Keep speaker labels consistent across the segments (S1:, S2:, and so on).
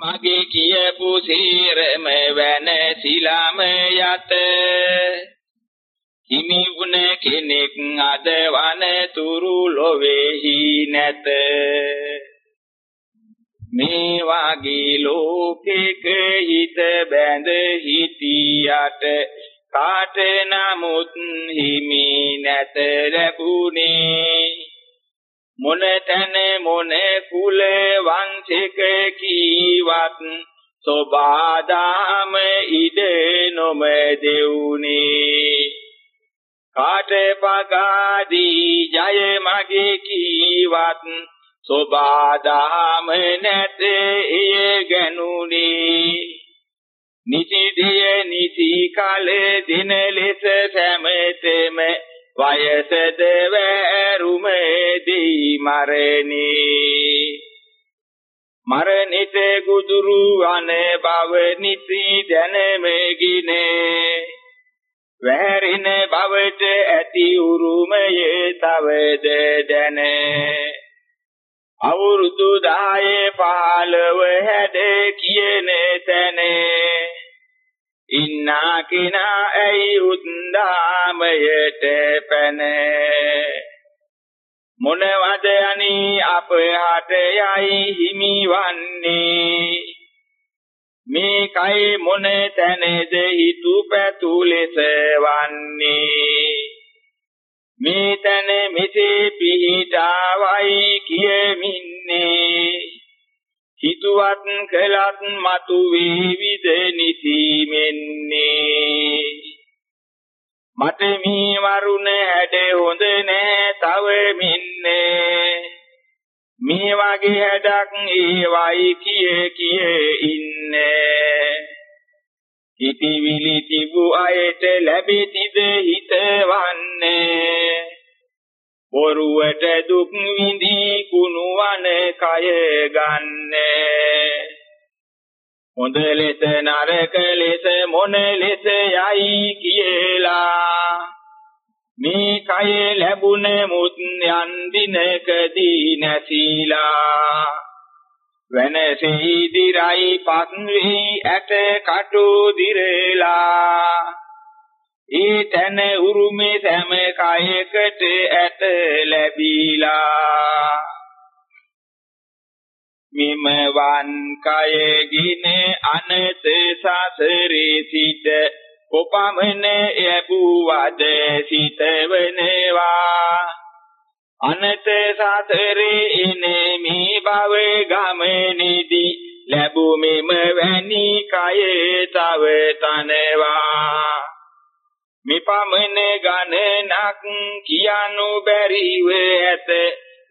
S1: මගේ කියපු සීරම වෙනසිලම යත හිමි වුණ කෙනෙක් අද වනතුරු ලොවේහි නැත. මේ වාගේ ලෝකෙක හිත බැඳ හිටියට කාට නමුත් හිමි නැත ලැබුණේ. මොන තන මොන කුල වංශික කීවත් සෝබාදාම ඉද නොම දෙවුනේ කාට පගාදී ජය මගේ කීවත් සෝබාදාම නැත එය ගැනුනේ. නිසි දිය නිසි කාලේ දින ලෙස සැමතෙම වයසද වැරුමේදී මරණී. මරණිත ගුදුරු අනේ බව නිසි දැනමෙගිනේ. වැරින බවට ඇති උරුමයේ තවද දැනේ. අවුරුදු 10 15 හැඩ කියන තැනේ. ඉන්නා කිනා ඇයි උද්දාමයට පැන? මොනවද අනි අප හට යයි හිමිවන්නේ? මේ කයි මොන තැනද හිතු පැතු ලෙස වන්නේ? මේ තන මෙසේ පිහිටාවයි කියමින්නේ. හිතුවත් කළත් මතු වේවිද නිසීමෙන්නේ. මට මේ වරුණ හැඩ හොඳ නෑ තව මින්නේ. මේ වගේ හැඩක් ඒවයි කියේ කියේ ඉන්නේ. හිතවිලි තිබු අයට ලැබෙතිද හිතවන්නේ? බොරුවට දුක් විඳී කුණුවන කය ගන්නේ. හොඳ ලෙස නරක ලෙස මොන ලෙස යයි කියලා. මේ කය ලැබුණ මුත් යන් දිනකදී නැසීලා. වෙනසෙහි දිරයි පත්වි ඇට කටු දිරලා. ඊතන උරුමේ සෑම කයකට ඇත ලැබීලා. මිමවන් කයගින අනත සසරේ සිට කොපමණ යබුවද සිතවනවා. අනත සසරේ ඉනේ මේ භව ගමනේදී ලැබුමෙම වැනි කයේ තව තනවා. මිපමණ ගණනක් කියනු බැරිව ඇත.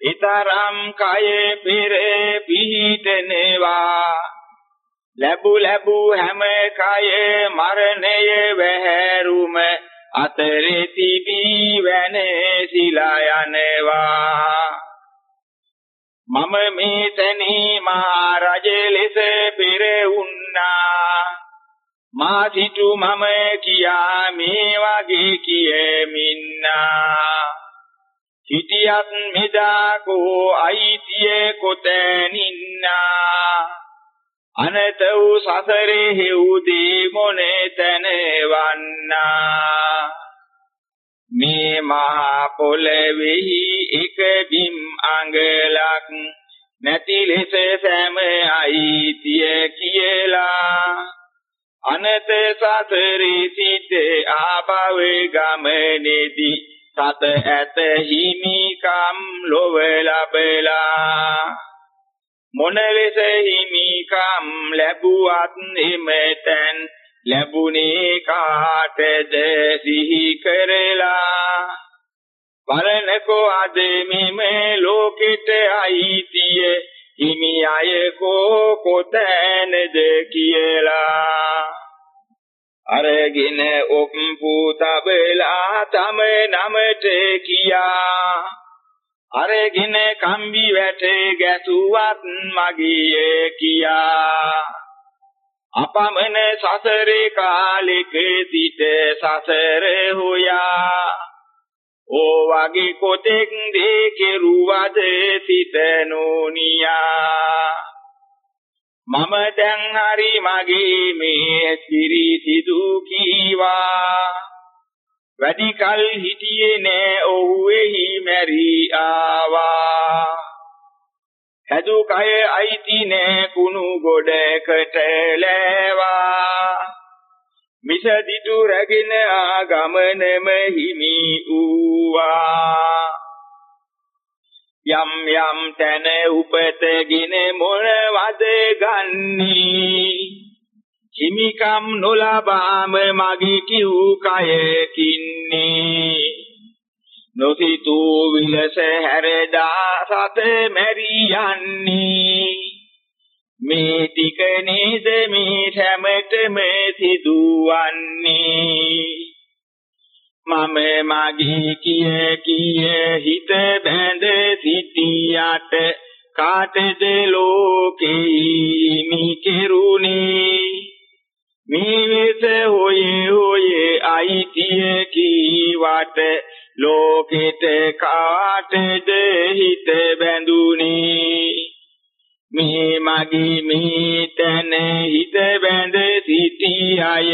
S1: ඊතරම් කයේ පෙර පිහිටනවා. ලැබු ලැබු හැම කයේ මරණය වැහැරුම අතරේ තිබී වෙනසිලා යනවා. මම මේතනි මා රජ ලෙස පෙර උන්නා මා සිටු මම කියා මේ වගේ කියෙමින්නා හිටියත් මෙදා කෝ අයිතිය කොතැනින්නා. අනත වූ සසරේ හෙව්දී මොනේ තනවන්නා. මේ මහා පොළවේහි එක බිම් අඟලක් නැති ලෙස සෑම අයිතිය කියලා. අනත සසරේ සිට ආභවේ ගමනේදී සත ඇත හිමිකම් ලොව ලැබලා. මොන ලෙස හිමිකම් ලැබුවත් එමෙතෙන් ලැබුණේ කාටද සිහි කරලා. බලනකෝ අද මෙමෙ ලෝකෙට අයිතිය හිමි අය කෝ කොතැනද කියලා. අරගෙන ඔප්පු තබලා තම නමට කියා. අරගෙන කම්බි වැට ගැසුවත් මගියේ කියා. අපමණ සසරේ කාලෙක සිට සසර හොයා. ඕ වගේ කොතෙක් දේ කෙරුවද සිත නෝනියා. මම දැන් හරි මගේ මේ පිරිසිදු කීවා. වැඩි කල හිටියේ නෑ ඔහු එහි මැරි ආවා. හැදු කය අයිති නෑ කුණු ගොඩකට ලෑවා. මිස දිටු රැගෙන ආගමනම හිමි ඌවා යම් යම් තැන උපතගෙන මොනවද ගන්නේ? හිමිකම් නොලබාම මගේ කිව් කය කින්නේ? නොසිතූ විලස හැරදා සත මැරි යන්නේ? මේ ටික නේද මේ හැමතෙම සිදුවන්නේ? මම මගේ කිය කිය හිත බැඳ සිටියට කාටද ලෝකේ මි කෙරුණේ? මේ වෙත හොයේ හොයේ අයිතිය කීවට ලෝකෙට කාටද හිත බැඳුනේ මේ මගේ මේ තන හිත බැඳ සිටි අය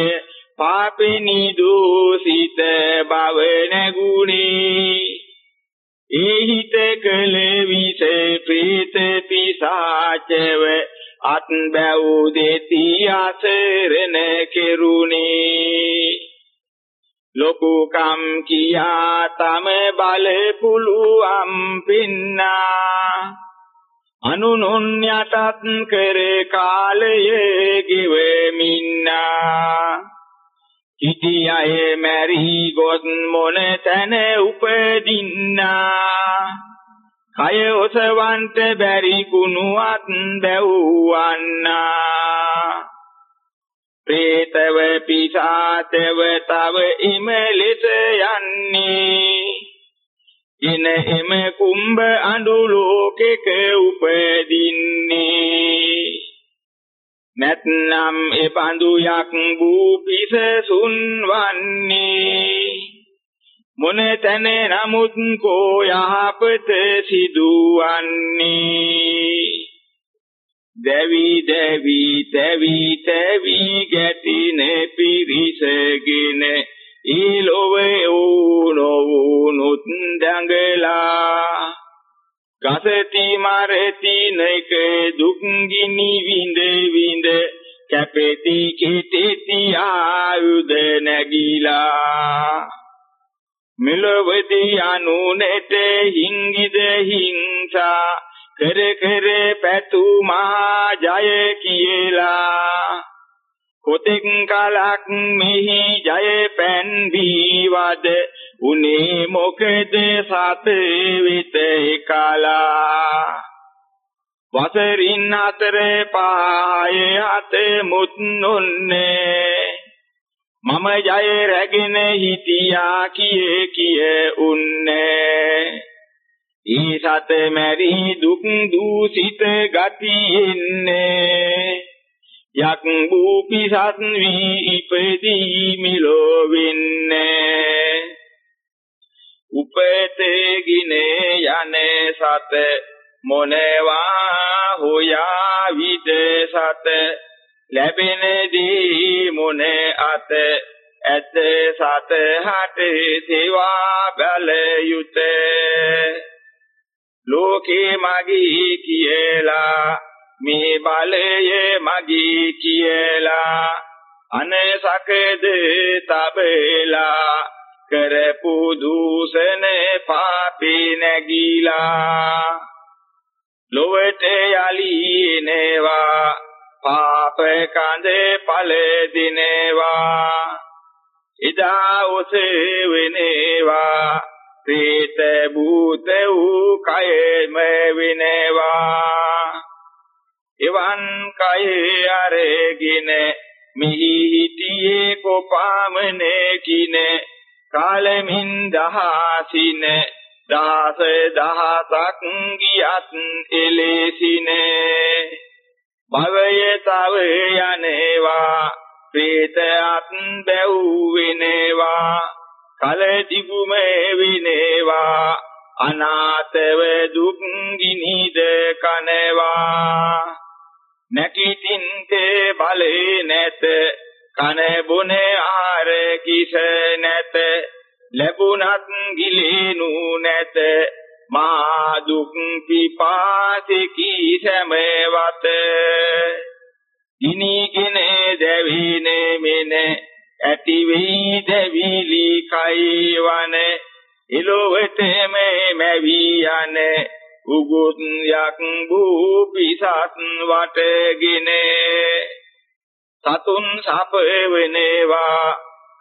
S1: පාපෙනි දෝසිත බව නැගුණේ ඒ හිත කල විස ප්‍රේත පිසාචව අත් බැව් දෙති අසරණ කෙරුණේ. ලොකුකම් කියා තම බල පුළුවම් පින්නා. අනුනුන් යටත් කර කාලයේ ගෙවමින්නා ඉති අය මැරි ගොස් මොන තැන උපදින්නා? කය ඔසවන්ට බැරි කුණුවත් බැව්වන්නා. ප්‍රේතව පිසාතව තව ඉම ලෙස යන්නේ. ඉන එම කුම්භ අඬු ලෝකෙක උපදින්නේ. නැත්නම් එපඳු යක් වූ පිසසුන් වන්නේ. මොන තැන නමුත් කෝ යහපත සිදුවන්නේ. දෙවි දෙවි දෙවි දෙවි ගැටින පිරිසගෙන ඊලොවේ ඕනෝනුත් දඟලා. ගසති මරති නයික දුක් ගිනි විඳ විඳ කැපෙති කිතෙති ආයුධ නැගිලා මෙලොවදී අනුනෙට හිංගිද හිංසා කර කර පැතුමා ජය කියලා කොතෙක් කලක් මෙහි ජය පෑන් වීවද උනේ මොකද සත විත එකලා? වසරින් අතර පාය අත මුත් නොන්නේ. මම ජය රැගෙන හිටියා කියේ කිය උන්නේ. ඊ සත මැරි දුක් දූසිත ගතියෙන්නේ යක් බූපිසත් වී ඉපදී මිලෝ වෙන්නේ. උපතේ ගිනේ යන්නේ සත මොනවා හොයා විද සත. ලැබෙන දී මොනේ අත ඇත සත හට සේවා බල යුතේ. ලෝකේ මගේ කියලා මේ බලය මගේ කියලා. අනසකද තබලා කරපු දූෂණ පාපේ නැගීලා. ලොවට යලි එනවා පාප කඳ ඵල දිනේවා. ඉදා ඔසේ වෙනේවා ප්‍රේත භූත වූ කයෙම විනේවා. එවන් කයේ අරගෙන මිහි හිටියේ කොපාමනේ කිනේ කාලමින් දහසින දාස දහසක් ගියත් එලෙසිනේ භවය තව යනේවා ප්‍රේත අත් බැව් වෙනේවා කල දිගුම විනේවා අනාතව දුක් ගිනිද කනවා නැකිටින්තේ බලේ නැත. කන බොන ආර කිස නැත. ලැබුණත් ගිලෙනු නැත. මා දුක් පිපාසිකි සමවත ඉනිගෙන දැවිනේ මෙන ඇති වෙයි දැවිලි කයිවන. එලොවටම මැවි යන. උගුත් යක් බූ පිසත් වටගෙන සතුන් සප වෙනේවා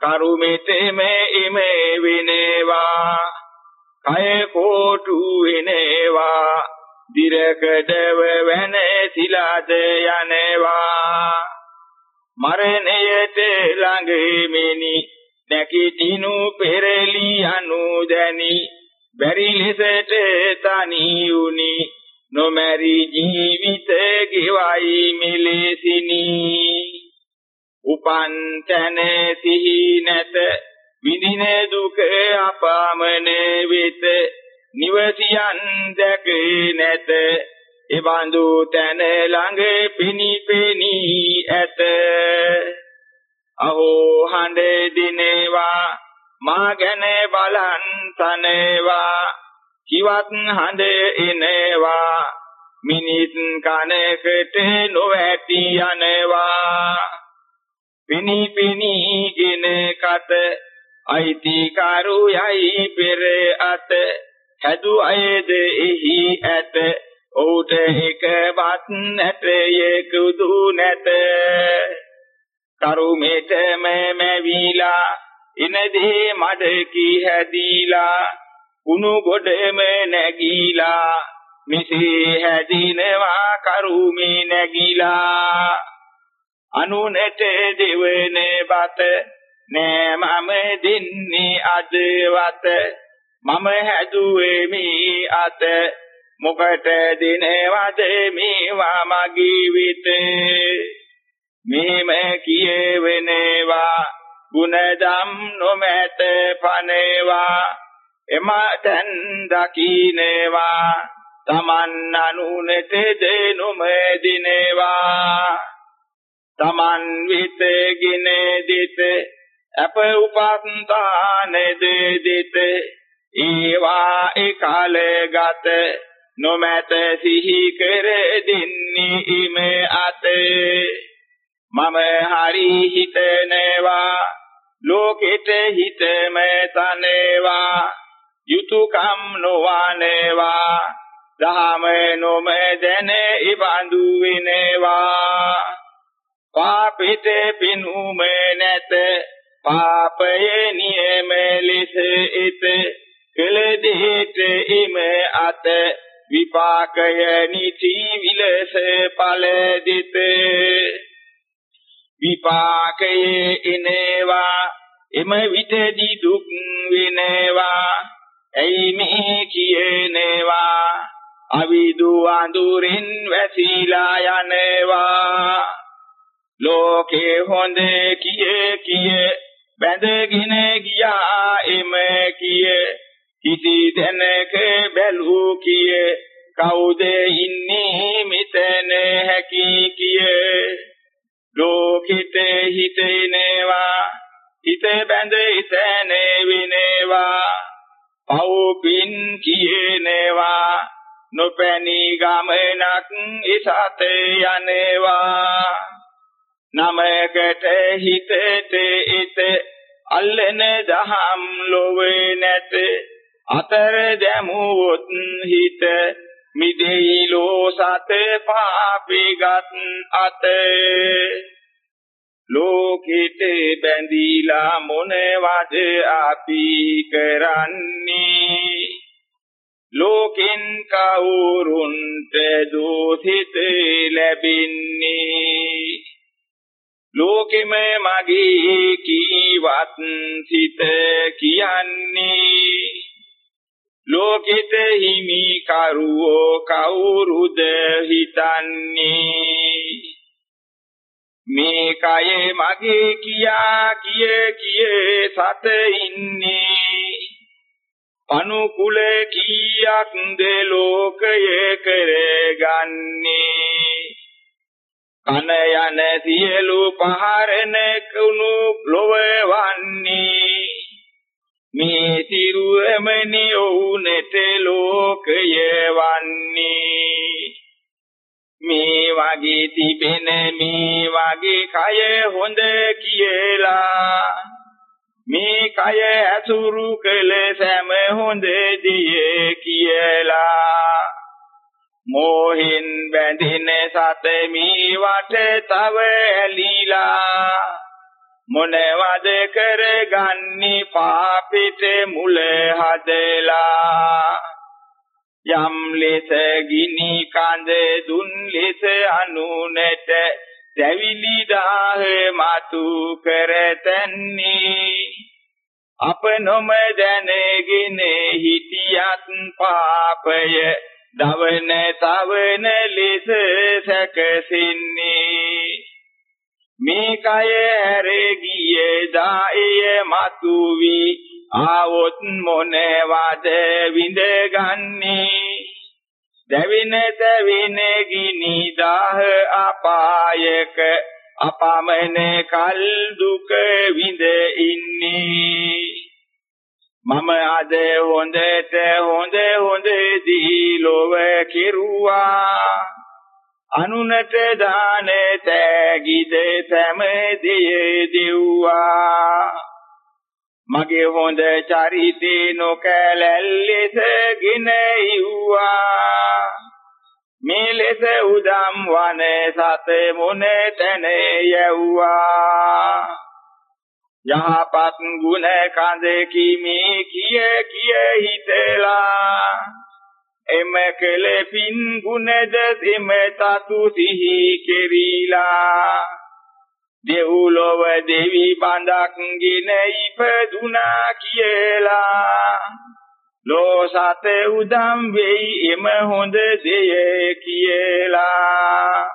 S1: කරුමිතෙම ඉමේ විනේවා කය කෝටු වෙනේවා දිරකඩව වෙන සිලාද යනවා. මරණයට ළඟ මෙනි නැකිටිනු පෙරලි අනුදැනි. බැරි ලෙසට තනි උනි නොමැරි ජීවිත ගෙවයි මෙලෙසිනි. උපන් තැන සිහි නැත. විඳින දුක අපාමන වෙත. නිවසියන් දැක නැත. එවඳු තැන ළඟ පිනිපෙනි ඇත. අහෝ හඬ දිනේවා. මා ගැන බලන් තනේවා කිවත් හඬ එනේවා මිනිත් කනකට නොඇති යනවා. පිනි පිනි ගින කට අයිති කරු යයි පෙර අත හැදු අයද එහි ඇත ඔහුට එකවත් නැත යෙකුදු නැත. කරුමෙතම මැවිලා ඉනදී මඩ කී හැදීලා කුණු ගොඩම නැගීලා මිසී හැදිනවා කරුමේ නැගීලා. අනුනට දෙවන බත නෑ මම දෙන්නේ අදවත මම හැදුවේ මේ අත. මොකට දිනවද මේවා මගේ විත? මෙහෙම කියවෙනවා. ගුණදම් නොමැත පනේවා. එමතන් දකින්නේවා තමන් අනුනට දෙනුම දිනේවා. තමන් විතගෙන දිත අප උපස්ථානෙද දිත ඒවා එකල ගත නොමැත සිහි කර දින්නේ ඉම අතේ. මම හරි හිතනවා. ලෝකෙට හිතම තනේවා යුතුයකම් නොවනේවා දහම නොම දැන ඉබඳු වෙනවා. පාපිත පිනුම නැත පාපයේ නියම ලෙස ඉත කළ දෙහෙට ඉම අත විපාකය නිති විලස ඵල දිත. විපාකයේ එනවා එම විතදී දුක් වෙනවා. ඇයි මේ කියනේවා? අවිදු අඳුරින් වැසිලා යනවා. ලෝකේ හොඳ කියේ කියේ බැඳගෙන ගියා එම කියේ. කිසි තැනක බැලූ කියේ කවුද ඉන්නේ මෙතන හැකි කියේ. ලෝකිත හිතේනේවා හිත බැඳ ඉතනේ විනේවා පව්පින් කියනේවා නොපැනී ගමනක් ඉසත යනේවා. නමකට හිතට ඉත අල්ලන දහම් ලොවේ නැත. අතර දැමුවොත් හිත මිදෙයි ලෝ සත පාපිගත් අත. ලෝකිත බැඳීලා මොනවද අපි කරන්නේ? ලෝකෙන් කවුරුන්ට දෝෂිත ලැබෙන්නේ? ලෝකෙම මගේ කීවත් සිත කියන්නේ ලෝකිත හිමි කරුවෝ කවුරුද හිතන්නේ? මේ කය මගේ කියා කිය කිය සත ඉන්නේ. අනුකුල කීයක් ද ලෝකය කරගන්නේ? කන යන සියලු පහරන කුණු ලොව වන්නේ. මේ සිරුවමනි ඔවුනට ලෝකය වන්නේ. මේ වගේ තිබෙන මේ වගේ කය හොඳ කියලා. මේ කය ඇසුරු කළ සෑම හොඳ දිය කියලා. මෝහින් බැඳින සත මී වට තව ඇලිලා. මොනවද කරගන්නේ පාපිට මුල හදලා? යම් ලෙස ගිනි කඳ දුන් ලෙස අනුනට දැවිලි දාහ මතු කරතන්නේ අප නොම දැනගෙන හිටියත් පාපය දවන තවන ලෙස සැකසින්නේ. මේ කය හැර ගියේ දාය මතු වී ආවොත් මොනවද විඳගන්නේ? දැවින දැවින ගිනි දාහ අපායක අපමණ කල් දුක විඳ ඉන්නේ. මම අද හොඳට හොඳ හොඳ දී ලොව කෙරුවා. අනුනට දාන තෑගිද සෑමදියේ දෙව්වා. මගේ හොඳ චරිතේ නොකැලැල්ලෙසගෙන ඉව්වා. මේ ලෙස උදම් වන සත මොන තැන යව්වා. යහපත් ගුණ කඳ කිමි කිය කිය හිතලා එම කළ පින් ගුණද එම තතු සිහි කෙරීලා දෙව්ලොව දෙවි බඳක් ගින ඉපදුනා කියලා. ලෝ සත උදම් වෙයි එම හොඳ දෙය කියලා.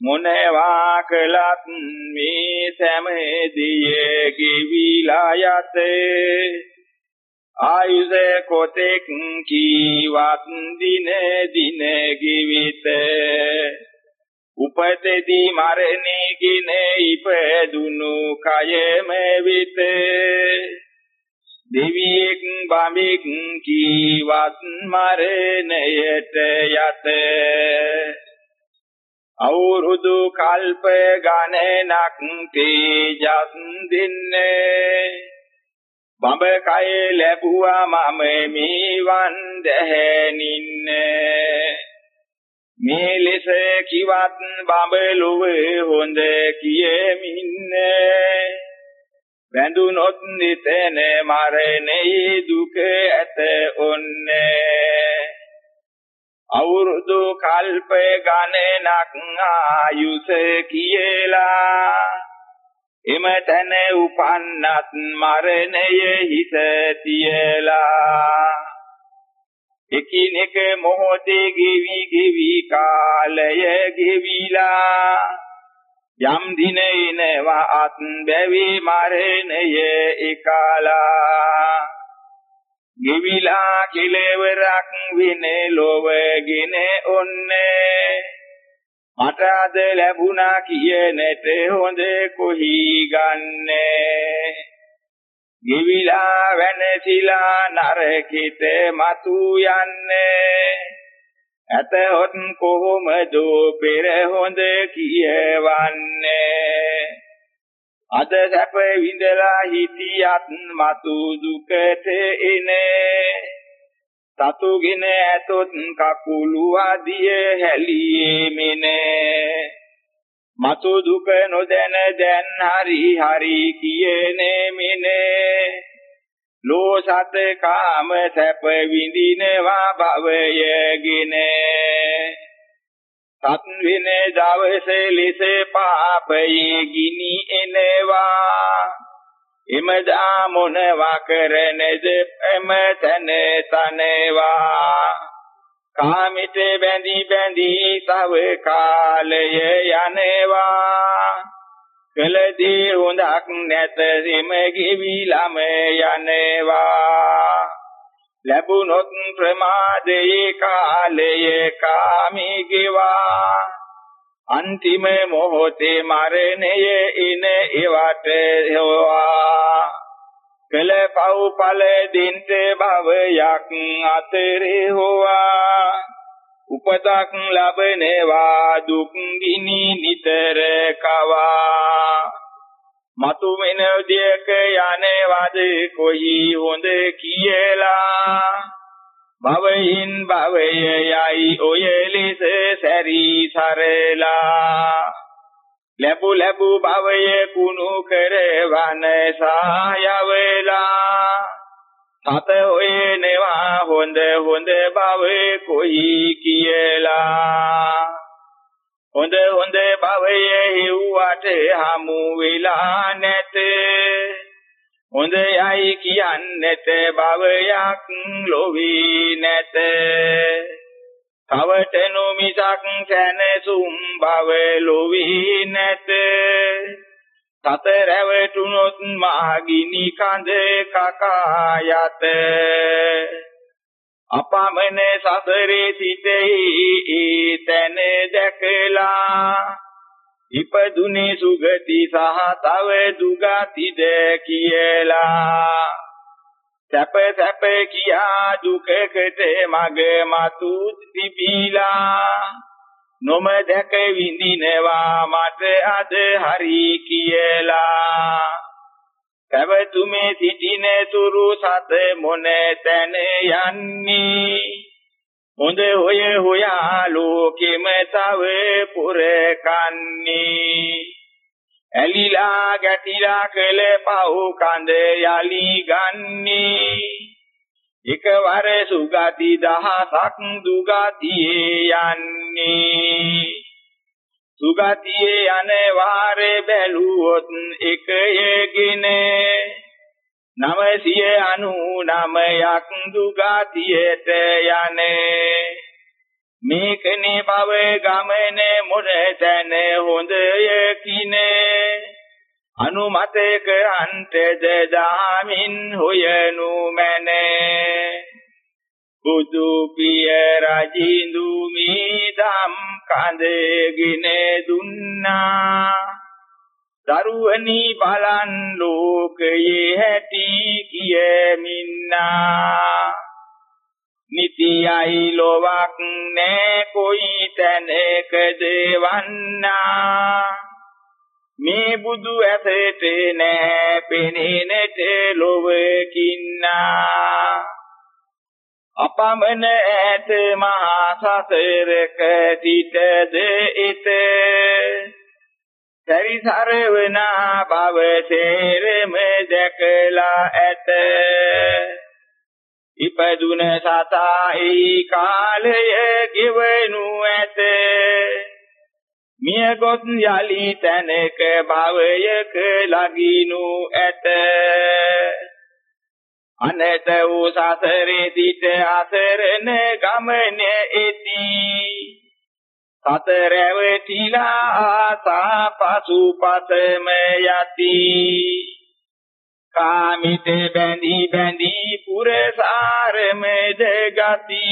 S1: මොනවා කළත් මේ සෑමදියේ ගෙවිලා යතේ. ආයුධ කොතෙක් කීවත් දින දින ගිවිතේ. උපතේදී මරණේගෙන ඉපදුණු කයම විත. දෙවියෙක් බඹෙක් කීවත් මරණයට යත. අවුරුදු කල්ප ගණනක් තේජස් දින්නේ. බඹ කය ලැබුවා මම මේවන් දැහැනින්නේ. මේ ලෙස කිවත් බඹලොව හොඳ කියෙමින්න. වැඳුනොත් නිතන මරණේ දුක ඇත ඔන්නේ. අවුරුදු කල්ප ගණනක් ආයුෂ කියලා එමතන උපන්නත් මරණය හිත තියලා. එකිනෙක මොහොතේ ගෙවි ගෙවි කාලය ගෙවිලා. යම් දින එනවා අත් බැවි මරණය එකලා. ගෙවිලා කෙලවරක් විනේ ලොවගෙන ඔන්නේ. මට අද ලැබුණා කියනට හොඳ කොහි ගන්නේ. ගිවිලා වෙනසිලා නරකිත මතු යන්නේ. ඇතහොත් කොහොමද පෙර හොඳ කියවන්නේ? අද සැප විඳලා හිටියත් මතු දුකට එනේ සතුගෙන ඇතොත් කකුළු ආදිය හැලියේ මිනේ මතු දුක නොදැන දැන් හරි හරි කියනේ මිනේ. ලෝ සත කාම සැප විඳිනවා භවයගෙන සත් වින දවස ලෙස පාපයේ ගිනි එනවා. එමදා මොනවා කරනද එම තන තනවා. කාමිත බැඳි බැඳි තව කාලය යනවා. කලදී හොඳක් නැත සිම ගෙවිලම යනවා. ලැබුණොත් ප්‍රමාදයේ කාලයේ කාමී ගෙවා අන්තිම මොහොතේ මරණය ඉන ඉවට හොවා කළ පව් ඵල දින්ත භවයක් අතරේ හොවා උපතක් ලබනවා දුක් ගිනි නිතර කවා. මතු වෙන දියක යනවද කොයි හොඳ කියලා. භවයින් භවය යයි ඔය ලෙස සැරී සරලා. ලැබු ලැබු භවය කුණු කරවන සායවලා. සත හොයනවා හොඳ හොඳ භව කොයි කියලා. හොඳ හොඳ භවය හිව්වට හමු වෙලා නැත. හොඳයයි කියන්නට භවයක් ලොවි නැත. කවටනු මිසක් සැනසුම් භව ලොවි නැත. සත රැවටුනොත් මාගිනි කඳ කකා යත. අපමණ සසරේ සිටෙහි තැන දැකලා ඉපදුනේ සුගති සහ තව දුගතිද කියලා. සැප සැප කියා දුකකට මග මතු තිබිලා. නොම දැක විඳිනවා මට අද හරි කියලා. පැවතුමේ සිටින තුරු සත මොන තැන යන්නේ? හොඳ හොය හොයා ලෝකෙම තව පුරකන්නේ ඇලිලා ගැටිලා කළ පහු කඳ යලි ගන්නේ. එකවර සුගති දහසක් දුගතියේ යන්නේ. සුගතියේ යන වාරේ බැලුවොත් එකයගෙන 999ක් දුගතියට යන්නේ. මේකනේ බව ගමන මොරතන හොඳය කිනේ. අනුමත කරන්ටද දාමින් හොයනු මැනේ. බුදු පිය රජින්දු මී දම් කඳගෙන දුන්නා. දරුවනි බලන් ලෝකයේ හැටි කියමින්නා. නිතියයි ලොවක් නෑ කොයි තැනකද වන්නා. මේ බුදු ඇසට නෑ පෙනෙනට ලොවකින්නා. අපමණ ඇත මහා සසරක සිටද ඉත සරිසරවනා බව තේරෙම දැකලා ඇත. ඉපදුන සතායි කාලය ගෙවනු ඇත. මිය ගොත් යලි තැනක භවයක ලගිනු ඇත. අනත වූ සසරේ සිට අසරණ ගමන එති. සතරැවටිලා ආසා පසුපතම යති. කාමිත බැඳි බැඳි පුරසාරම දගති.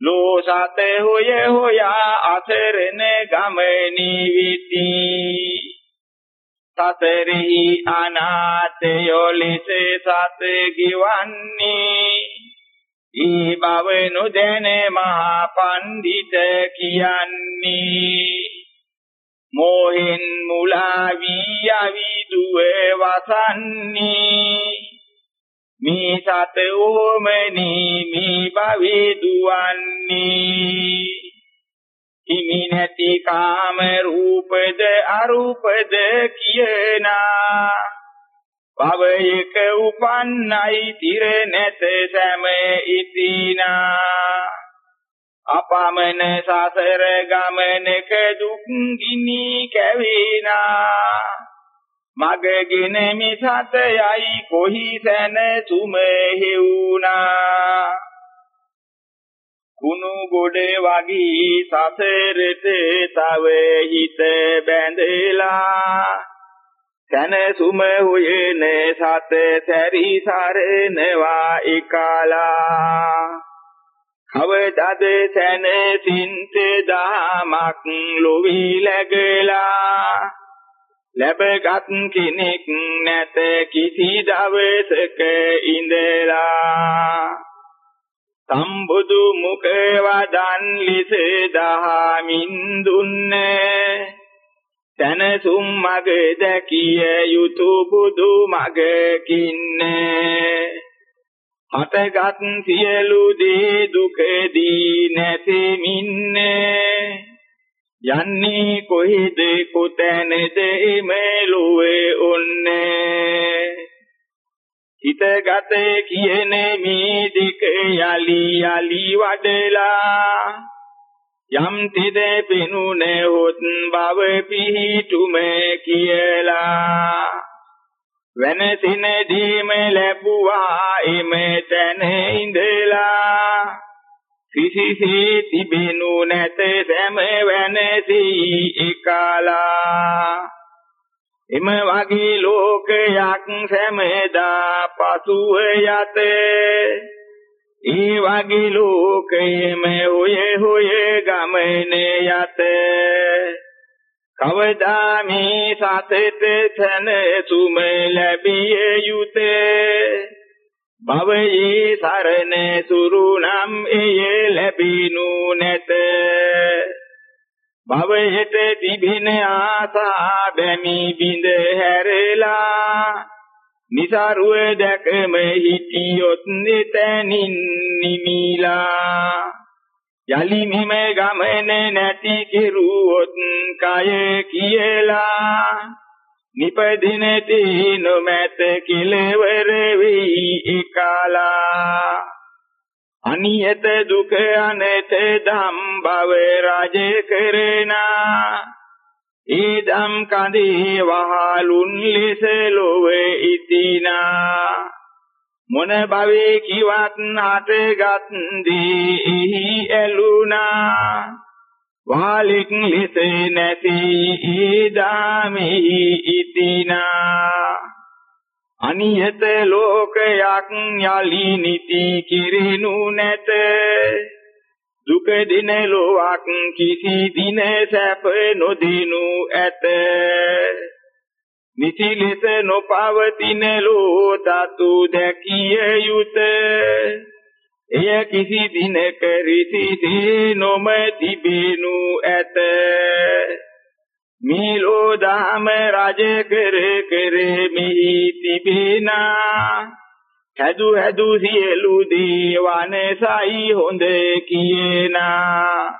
S1: ලෝසත හොය හොයා අසරණ ගමනි විති. සතරෙහි අනාතයෝ ලෙස සත ගිවන්නේ ඊ බව නොදැන මහා පණ්ඩිත කියන්නේ. මෝහෙන් මුලා වී අවිදුව වසන්නේ. මේ සත ඕමනී මේ භවේ දුවන්නේ. හිමි නැති කාම රූපද අරූපද කියනා. භවයක උපන්නයි තිර නැත සෑම ඉතිනා. අපමණ සසර ගමනක දුක් ගිනි කැවිනා. මගගෙන මිසතයයි කොහි සැන සුම හේුණා කුණු ගොඩ වගී සසරට තව හිත බැඳලා සනසුම හුයන සත සැරි සරනවා එකලා. කවදද සැනසින්ත දහමක් ලොවි läගලා ලැබගත් කෙනෙක් නැත කිසි දවසක ඉඳලා. සම්බුදු මුඛ වදන් ලිස දහමින් දුන්නේ. තනසුම් මග දැකිය යුතු බුදු මගකින්නේ. හටගත් සියලු දේ දුකදී නැතිමින්නේ. යන්නේ කොහෙද කොතැනද එමෙලොවේ ඔන්නේ. හිතගත කියන මේ දෙක යලි යලි වඩලා යම් තිද පෙනුනේ හොත් බව පිහිටුම කියලා. වෙනසින දීම ලැබුවා එමෙතන ඉඳලා. සිසිසේ තිබෙනු නැත සෑම වෙනසී එකලා. එම වගේ ලෝකයක් සෑමදා පසුව යත. ඒ වගේ ලෝකයේම හොය හොය ගමන යත. කවදා මේ සතෙත තනසුම ලැබිය යුතේ? භවයේ සරණ සුරු නම් එය ලැබිනු නැත. භවයට තිබෙන ආසා බැමි බිඳ හැරලා නිසරුව දැකම හිටියොත් නිතනින් නිමිලා. යලි මෙම ගමන නැති කෙරුවොත් කය කියලා. නිපදින තී නොමැත කෙලවර වෙයි එකලා. අනියත දුක අනත ධම් භව රජ කරනා. ඊදම් කඳේ වහලුන් ලෙස ලොව ඉතිනා. මොන භවේ කිවත් හටගත් දී ඇලුනා. වාලික් ලෙස නැති ඊදාමෙහි ඉතිනා. අනියත ලෝකයක් යලි නිති කිරිනු නැත. දුක දින ලෝවක් කිසි දින සැප නොදිනු ඇත. නිසි ලෙස නොපවතින ලෝ තතු දැකිය යුතේ. එය කිසි දිනක රිසිසේ නොම තිබෙනු ඇත. මීලෝ දාම රජ කර කර මෙහි තිබෙනා. හැදු හැදු සියලු දේවනසයි හොඳ කියනා.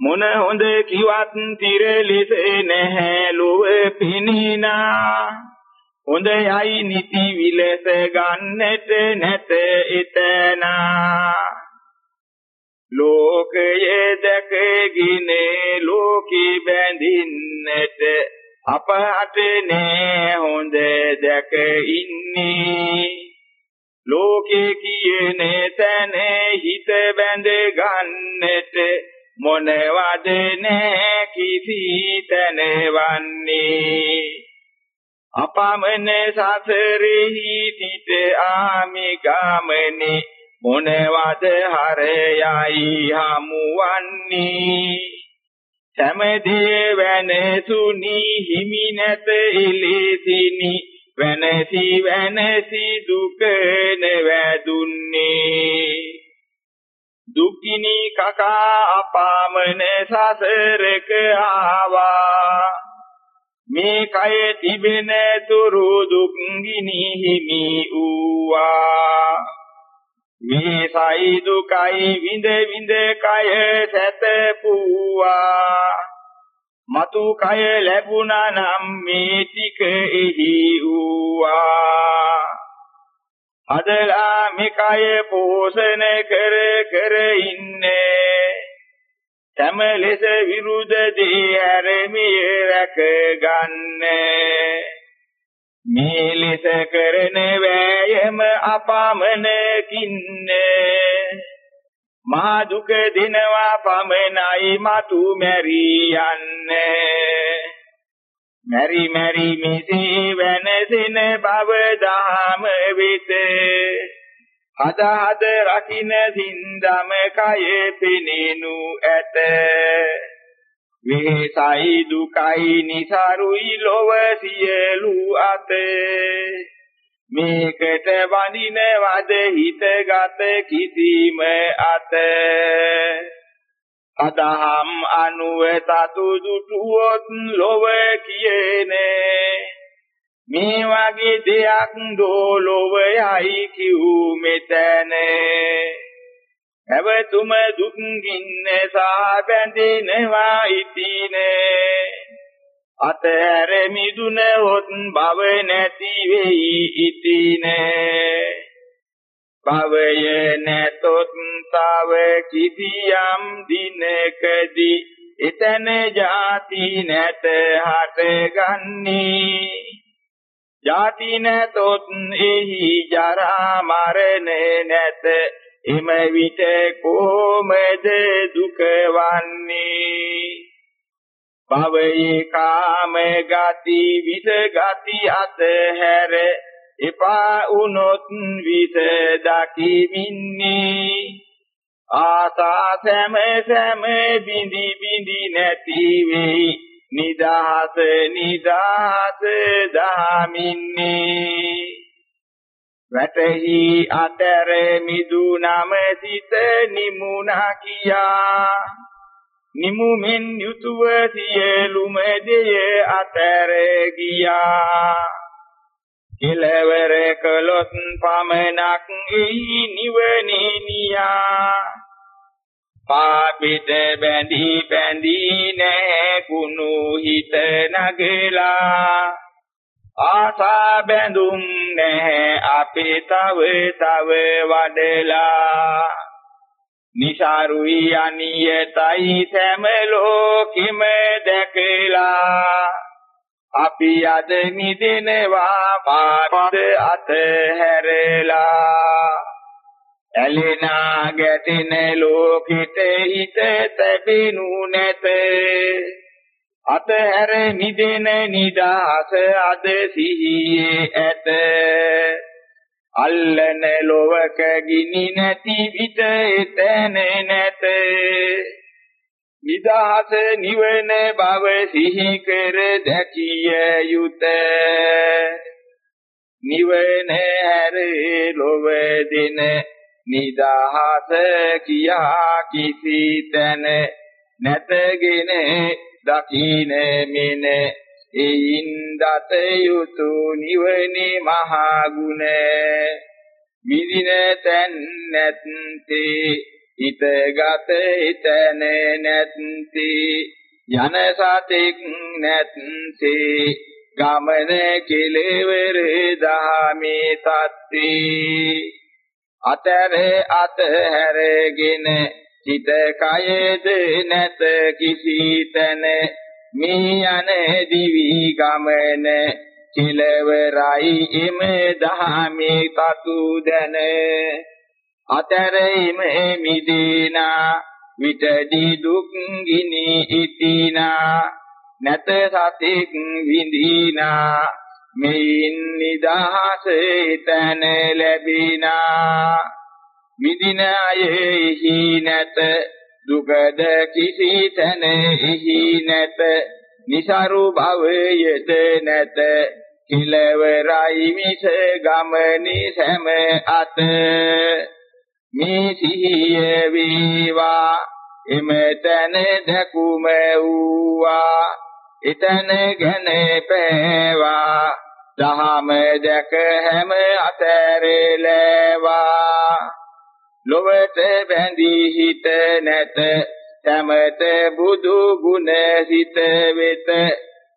S1: මොන හොඳ කිවත් තිර ලෙස නැහැ ලොව පිනිනා. හොඳ යයි නිති විලස ගන්නට නැත එතන. ලෝකයේ දැකගෙන ලෝකී බැඳින්නට අපහට නෑ හොඳ දැක ඉන්නේ. ලෝකේ කියන තැන හිත බැඳ ගන්නට මොනවද නෑ කිසි තැනවන්නේ? අපමණ සසරෙහි සිට ආමි ගමනේ මොනවද හරයයි හමුවන්නේ? සමදී වෙනසුනි හිමි නැත ඉලෙසිනි වෙනසි වෙනසි දුක නැවැදුන්නේ දුක්ඛිනී කකා අපාමන සසරක ආවා. මේ කය තිබෙන තුරු දුක් ගිනිහිමි ඌවා මේ සයි දුකයි විඳ විඳ කය සැතපුවා. මතු කය ලැබුණා නම් මේ ටික එහි ඌවා අදලා මේ කය පෝෂණ කර කර ඉන්නේ. තම ලෙස විරුද්ධ දේ හැරමිය රැක ගන්න මේ ලෙස කරන වෑයම අපමණකින් මා දුක දිනවා පමනයි මතු මැරි යන්නේ මැරි මැරි මිසී වෙනසින බව දාම විතේ. හද හද රකින්න සින්දම කයේ පිනිනු ඇත. වේසයි දුකයි නිසරුයි ලොව සියලු අතේ. මේකට වඳිනවද හිතගත කිසිම අත. අදහම් අනුව තතු දුටුවොත් ලොව කියනේ. මේ වගේ දෙයක් දෝලොවයයි කිව් මෙතන. ඇවතුම දුක් ගින්න සහ බැඳෙනවා ඉතිනේ. අතහැර මිදුන හොත් භව නැති වෙයි ඉතිනේ. භවය නැතොත් තව කිසියම් දිනකදී එතන ಜಾති නැත හටගන්නේ. ජාති නැතොත් එහි ජරා මරණ නැත. එම විට කොමද දුක වන්නේ? භවයේ කාම ගති විස ගති අතහැර එපා උනොත් විස දකිමින්නේ. ආසා සෑම සෑම බිඳි බිඳි නැති වෙයි. නිදහස නිදහස දහමින්නේ. වැටහි අතර මිදුනම සිත නිමුණා කියා. නිමුමෙන් යුතුව සියලුම දෙය අතර ගියා. කෙලවර කළොත් පමනක් එහි නිවනේ නියා. පාපිට බැඳී බැඳී නැ කුණු හිත නගලා. ආසා බැඳුම් නැහැ අපේ තව තව වඩලා. නිසාරුයි අනියතයි සෑම ලෝකෙම දැකලා. අපි අද නිදෙනවා පාපද අත හැරලා ඇලෙනා ගැටෙන ලෝකෙට හිත තැබෙනු නැත. අතහැර නිදෙන නිදාස අද සිහියේ ඇත. අල්ලන ලොවක ගිනි නැති විට එතන නැත. නිදහස නිවන බව සිහි කර දැකිය යුතය නිවන හැර ලොව දින නිදහස කියා කිසි තැන නැතගෙන දකින මෙන. එයින් දත යුතු නිවනේ මහා ගුණ. මිදින තැන් නැත්තේ හිතගත හිතන නැත්තේ යන සතෙක් නැත්තේ ගමන කෙලෙවර දහමේ තත්තේ අතර අතහැරගෙන හිත කයද නැත කිසි තැන මේ යන දිවි ගමන කෙලවරයි එම දහමේ තතු දැන. අතරෙම මිදිනා විතදි දුක් ගිනි ඉතිනා. නැත සතෙක් විඳිනා. මෙයින් නිදහස තන ලැබිනා. මිදින අයෙහි නැත දුකද කිසි තැනෙහි නැත. නිසරු භවයේද නැත. කිලවරයි මිස ගමනි සෑම අත. මේ සිහිය වේවා. එමෙතන දකුම වූවා. එතන ගැන පෑවා. දහම දැක හැම අතරලවා ලොවට බැඳී හිත නැත. සමත බුදු ගුණ හිත වෙත.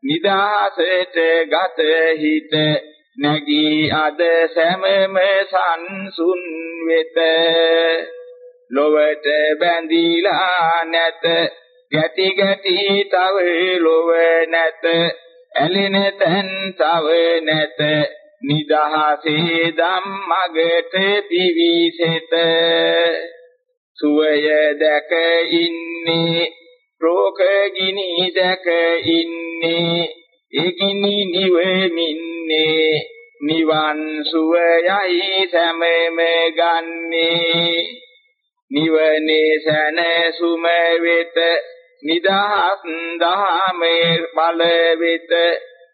S1: නිදාසට ගත හිත. නැගී අද සෑමම සංසුන් වෙත. ලොවට බැඳීලා නැත. ගැටි ගැටි තව ලොව නැත. ඇලෙන තැන් තව නැත. නිදහසේ ධම්මගට පිවිසෙත සුවය දැක ඉන්නේ රෝග ගිනි දැක ඉන්නේ එගිනි නිවෙමින්නේ. නිවන් සුවයයි සැමෙම ගන්නේ. නිවනේ සැනසුම වෙත නිදහස් දහමේ ඵල වෙත.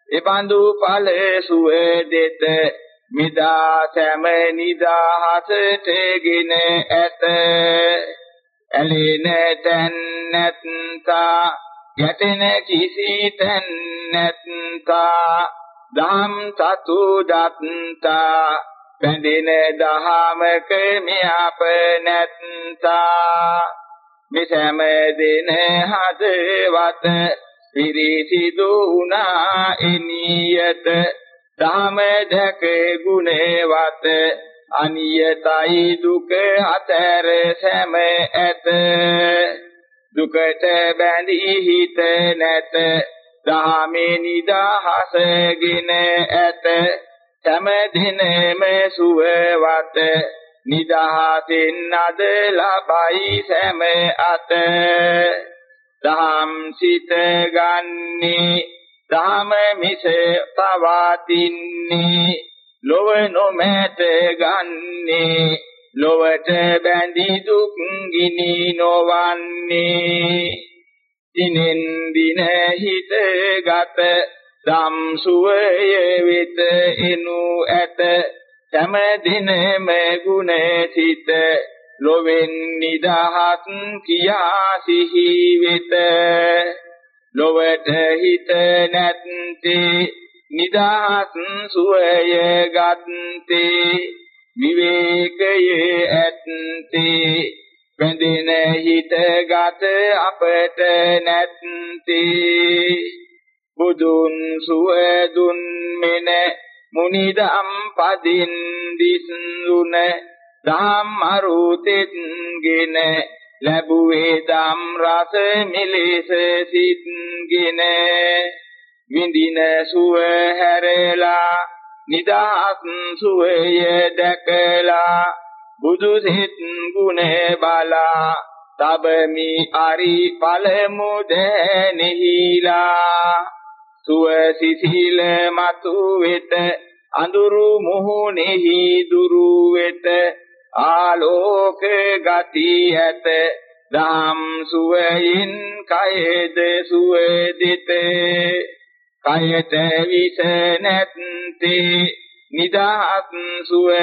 S1: එබඳු ඵල සුව දෙත මිදා සැම නිදහසටගෙන ඇත. ඇලෙන තැන් නැත්තා ගැටෙන කිසි තැන් නැත්තා දහම් සතු දත්තා බැඳෙන දහමක මියප නැත්තා. මෙසෑම දින හදවත පිරිසිදු වුණා එනියත ධම දැක ගුණේවත අනියතයි දුක අතර සැම ඇත. දුකට බැඳී හිත නැත ධාමේ නිදහසගෙන ඇත. සෑම දිනෙම සුවවත නිදහසෙන් අද ලබයි සෑම අත. දහම් සිත ගන්නේ ධාම මිස පවතින්නේ. ලොව නොමැත ගන්නේ ලොවට බැඳි දුක් ගිනි නොවන්නේ. දිනෙන් දින හිත ගත ධම් සුවය වෙත එනු ඇත. සෑම දිනෙම ගුණ සිත ලොවෙන් නිදහස් කියා සිහි වෙත. ලොවට හිත නැත්තේ නිදහස් සුවය ගත්තේ. විවේකයේ ඇත්තේ බැඳෙන හිත ගත අපට නැත්තේ. බුදුන් සුව දුන් මෙන මුනිදම් පදින් දිස්ුන ධම්මරුතෙත්ගෙන ලැබුවේ ධම් රස මිලෙස සිත්ගෙන විඳින සුව හැරලා නිදහස් සුවය දැකලා බුදු සිත් ගුණ බලා තබමි අරි පළමු දැනෙහිලා. සුව සිසිල මතු වෙත අඳුරු මුහුණෙහි දුරු වෙත ආලෝක ගති ඇත. දම් සුවයින් කයද සුවදිත. කයට විස නැත්තේ නිදහස් සුවය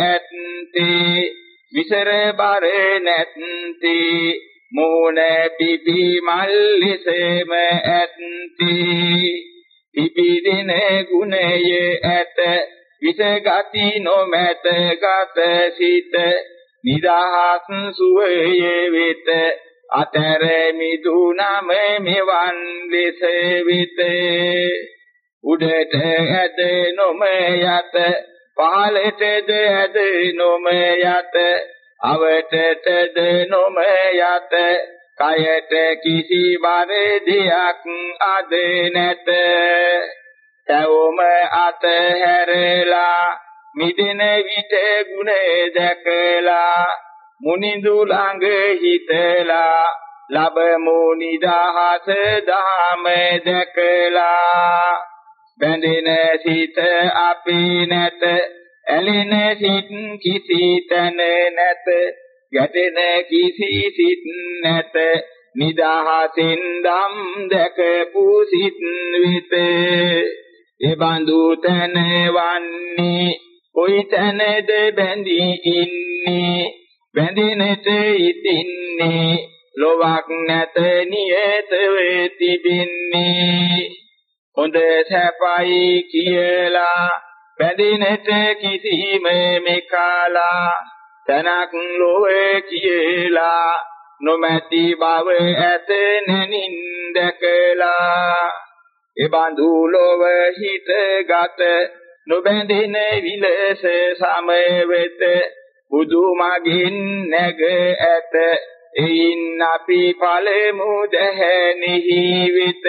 S1: ඇත්තේ. විසර බර නැත්තේ මෝන පිපි මල්ලිසෙම ඇත්තේ. පිපිදින ගුණය ඇත. විස ගති නොමැත ගත සිත. නිදහස් සුවය වෙත. අතර මිදුනම මෙවන් ලෙස වෙත. උඩට ඇද නොම යත. පහළටද ඇද නොම යත. අවටටද නොම යත. කයට කිසි වරදයක් අද නැත. තවම අතහැරලා මිදෙන විට ගුණ දැකලා මුනිඳු ළඟ හිතලා ලබමු නිදහස ධාම දැකලා. බැඳෙන සිත අපි නැත ඇලෙන සිත් කිසි තැන නැත ගැටෙන කිසි සිත් නැත නිදහසින් ධම් දැකපු සිත් විත. එබඳු තැන වන්නේ කොයි තැනද බැඳී ඉන්නේ? බැඳිනට ඉතින්නේ ලොවක් නැත නියත වේ තිබින්නේ හොඳ සැපයි කියලා බැඳිනට කිසිම මෙකාලා තනක් ලොවේ කියලා නොමැති බව ඇත නැනින් දැකලා. එබඳු ලොව හිතගත නොබැඳෙන විලස සමය වෙත බුදු මගින් නැග ඇත. එයින් අපි ඵලෙමු දැහැනිහි විත.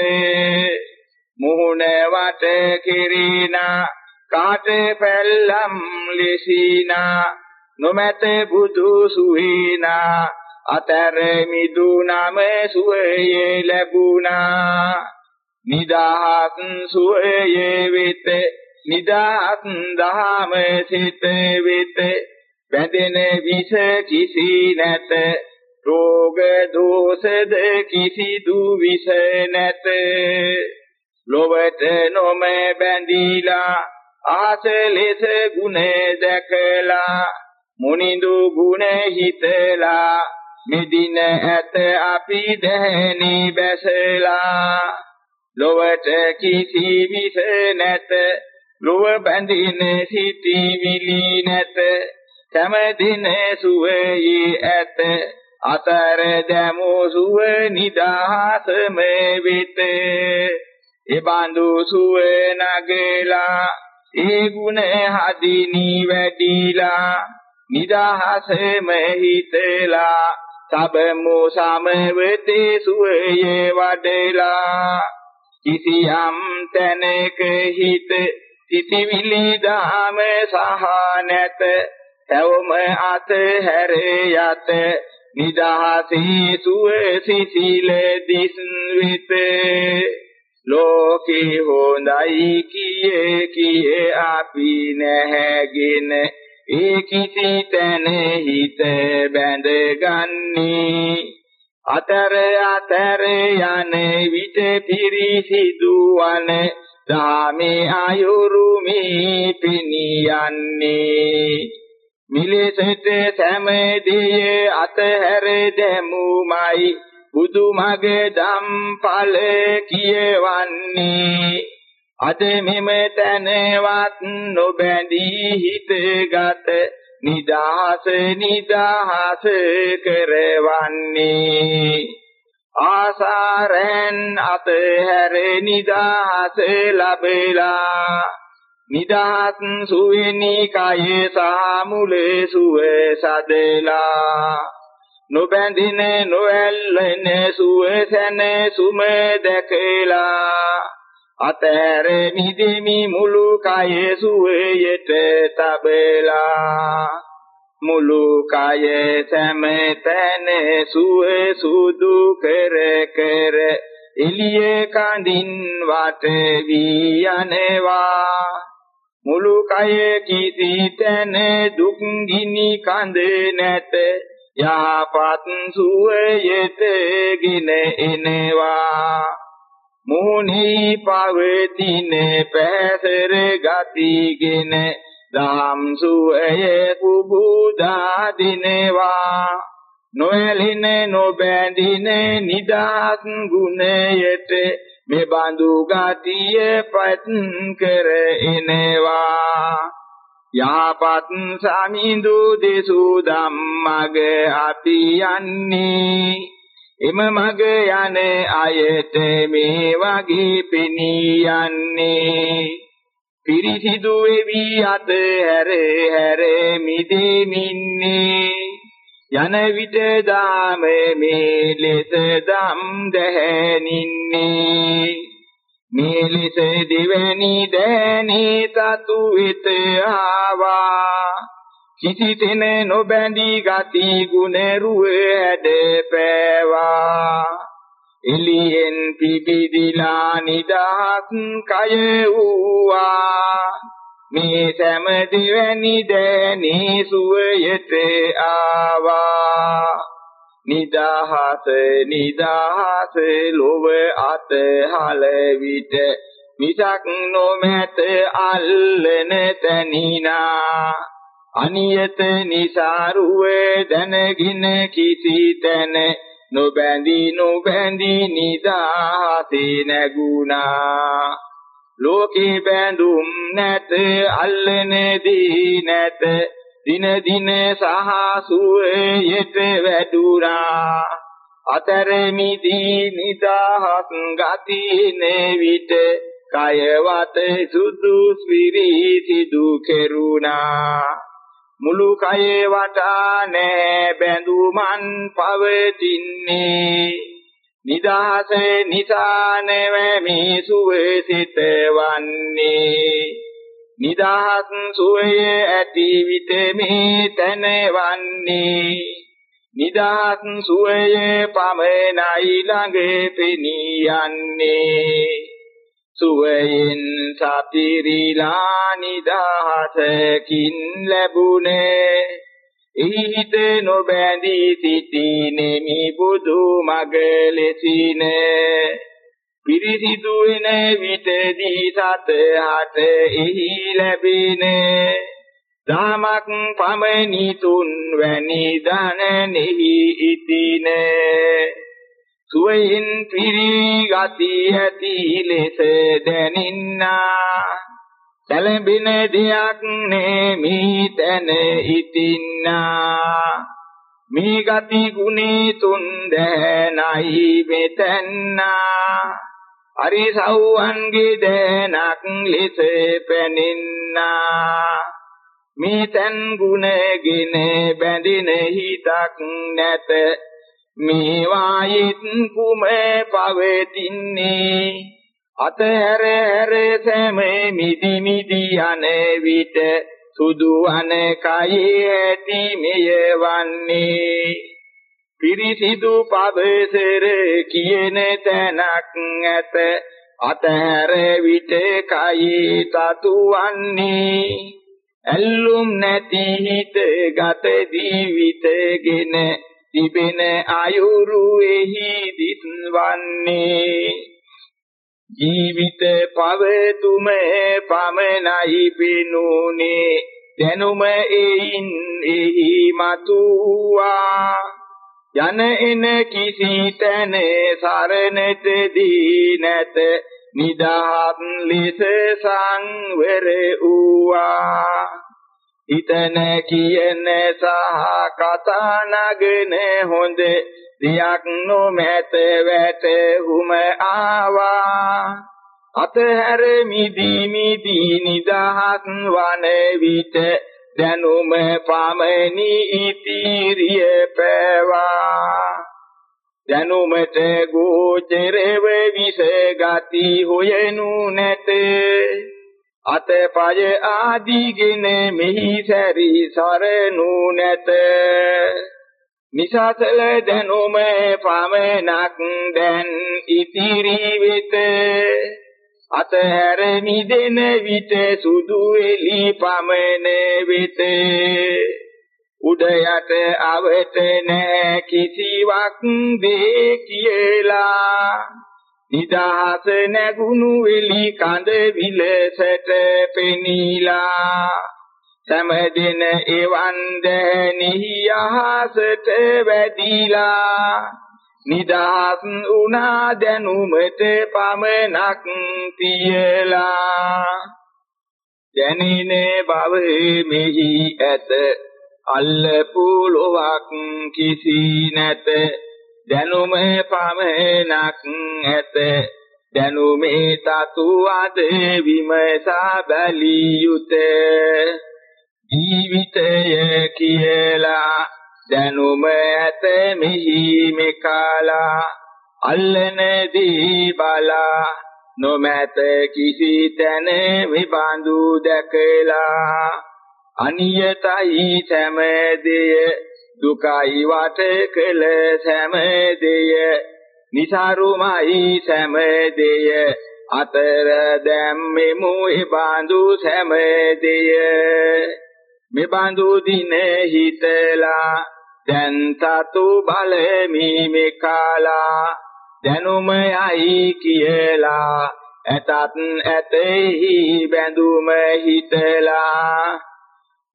S1: මුහුණ වට කිරිනා කාට පැල්ලම් ලෙසිනා නොමැත බුදු සුහිනා අතර මිදුනම සුවයේ ලැබුණා. නිදහස් සුවයේ වෙත නිදාත් දහම සිත වෙත. බැඳෙන විස කිසි නැත රෝග දෝෂද කිසිදු විස නැත. ලොවට නොම බැඳීලා ආස ලෙස ගුණ දැකලා මුනිඳු ගුණ හිතලා මෙදින ඇත අපි දැහැනි බැසලා. ලොවට කිසි විස නැත. ලොව බැඳින සිටිවිලි නැත. සෑම දින සුවයේ ඇත. අතර දැමෝ සුව නිදහසම වෙත. එබඳු සුව නගලා ඒ ගුණ හදිනි වැඩිලා නිදහසම හිතලා සබමු සමවතේ සුවයේ වඩලා. කිසියම් තැනක හිත සිටිවිලි දාම සහ නැත. තවම අත හැර යත නිදහසේ සුව සිසිල දිස් වෙත. ලෝකේ හොඳයි කියේ කියේ අපි නැහැගෙන. ඒ කිසි තැන හිත බැඳගන්නේ අතර අතර යන විට පිරිසිදුවන ධාමේ ආයුරුමි පිනියන්නේ මිලෙසට සෑමදී අතහැර දැමුමයි බුදු මගේ ධම්පල කියවන්නේ. අද මෙම තැනවත් නොබැඳී හිතගත නිදහස නිදහස කරවන්නේ. ආසාරෙන් අතහැර නිදහස ලැබලා. නිදහස් සුවේනි කයේ සාමුලේ සුවේ සදලා. නොබැඳින නොඇල්ලෙන සුවසන සුම දැකලා. අතර මිදිමි මුළු කයේ සුවයට තබලා මුළු කයේ සෑමතන සුව සුදු කර කර එළියේ කඳින් වට වී යනවා. මුළු කයේ කිසි තැන දුක් ගිනි කඳ නැත යහපත් සුවයට ගෙන එනවා. මුහුණෙහි පවතින පැසර ගතිගෙන දහම් සුවය කුබුදා දිනවා. නොයලින නොබැඳින නිදාස් ගුණයට මෙබඳු ගතිය පත් කර එනවා. යහපත් සමිඳු දෙසු ධම්මග අපි යන්නේ එම මග යන අයට මේ වගේ පෙනී යන්නේ පිරිසිදු වෙවි අත හැර හැර මිදෙමින්නේ. යන විට දාම මේ ලෙස දම් දැහැනින්නේ. මේ ලෙස දෙවැනි දෑනේ තතු වෙත ආවා. කිසි තෙන නොබැඳී ගති ගුණ රුව හැඩ පෑවා. එළියෙන් පිබිදිලා නිදහස් කය වූවා. මේ සෑම දෙවැනි දෑනේ සුවයට ආවා. නිදහස නිදහස ලොව අතහල විට මිසක් නොමැත අල්ලන තනිනා. අනියත නිසාරුව දැනගෙන කිසි තැන නොබැඳී නොබැඳී නිදාසේ නැගුණා. ලෝකේ බැඳුම් නැත අල්ලන දී නැත දින දින සහ සුවයට වැඩුණා අතර මිදී නිදාහස් ගතින විට කයවත සුදු ස්විරි සිදු කෙරුණා. මුළු කයේ වටා නැ බැඳුමන් පවතින්නේ. නිදහස නිසා නෙවෙමි සුවේ සිතවන්නේ නිදහස් සුවේ ඇති විට මේ තනවන්නේ. නිදහස් සුවේ පමනයි ළඟ පෙනියන්නේ. සුවයෙන් සපිරිලා නිදහසකින් ලැබුණේ. ඊහිත නොබැඳී සිටිනෙමි බුදු මග ලෙසිනේ. පිරිසිදු වෙන විටදී සතහට එහි ලැබිනේ. දාමක් පමණි තුන් වැනි දනනෙහි ඉතිනේ. සුවයින් පිරි ගති ඇති ලෙස දැනින්නා. සැලඹෙන දෙයක් නෙමි තන ඉතින්නා මේ ගති ගුණේ තුන් දැනයි මෙතන්නා. අරිසව්වන්ගේ දැනක් ලෙස පැනින්නා. මේ තන් ගුණගෙන බැඳින හිතක් නැත මේ වායිත් කුම පවතින්නේ? අතහැර හැර සෑම මිදි මිදි යන විට සුදු අනකයි ඇති මෙය වන්නේ පිරිසිදු පබසර කියන තැනක් ඇත. අතහැර විට කයි තතු වන්නේ ඇල්ලුම් නැති හිත ගත ජීවිතගෙන තිබෙන අයුරු එහි දිස්වන්නේ ජීවිත පවතුම පමනයි පිනුනේ. දැනුම එයින් එහි මතුවා. යන එන කිසි තැන සරණට දී නැත. නිදහත් ලෙස සංවර වූවා. හිතන කියන සහ කතා නගන හොඳ දෙයක් නොමැත වැටුම ආවා. අතහැර මිදි මිදි නිදහස් වන විට දැනුම පමණි ඉතිරිය පෑවා. දැනුමට ගෝචරව විස ගති හොයනු නැත. අතපය ආදීගෙන මෙහි සැරි සරනු නැත. නිසසල දැනුම පමනක් දැන් ඉතිරි වෙත. අතහැර මිදෙන විට සුදු එලි පමන වෙත. උඩ යට අවට නැ කිසිවක් දේ කියලා. නිදහස නැගුණු වෙලි කඳ විලසට පෙනීලා. සමදින එවන් දැනෙහි අහසට වැඩිලා නිදහස් උනා දැනුමට පමනක් තියලා. දැනිනේ භවයේ මෙහි ඇත. අල්ලපු ලොවක් කිසි නැත. දැනුම පමනක් ඇත. දැනුමේ තතු අද විමසා බැලිය යුතේ. ජීවිතය කියලා දැනුම ඇත මෙහි මෙකලා. අල්ලන දී බලා නොමැත කිසි තැන විබඳු දැකලා. අනියතයි සෑමදෙය දුකයි වට කළ සෑමදෙය නිසරුමයි සෑමදෙය අතර දැම්මෙමු ඉබඳු සෑමදෙය මෙබඳු දින හිතලා දැන් තතු බලමි මෙකාලා දැනුමයයි කියලා ඇතත් ඇතෙහි බැඳුම හිතලා.